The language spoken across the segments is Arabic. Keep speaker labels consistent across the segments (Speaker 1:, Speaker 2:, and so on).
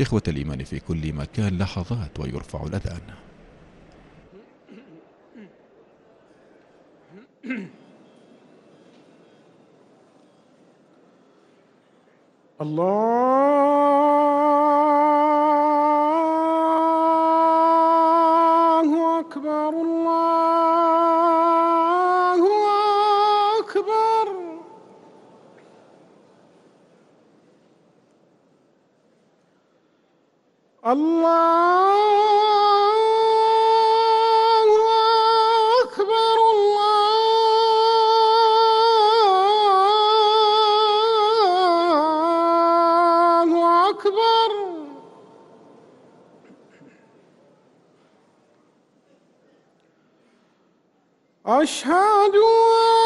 Speaker 1: إخوة الإيمان في كل مكان لحظات ويرفع الأذان.
Speaker 2: الله الله أكبر الله أكبر أشهد أن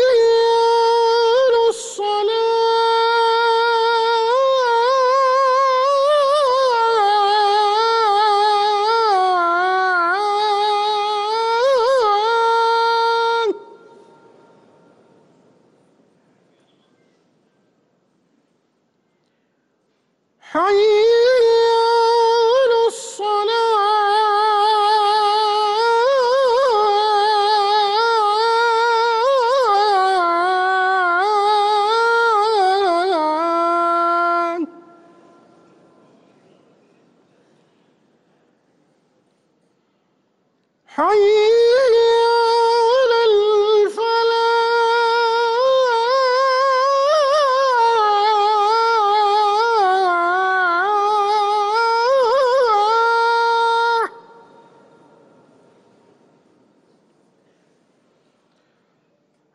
Speaker 2: حي على الصلاة. حي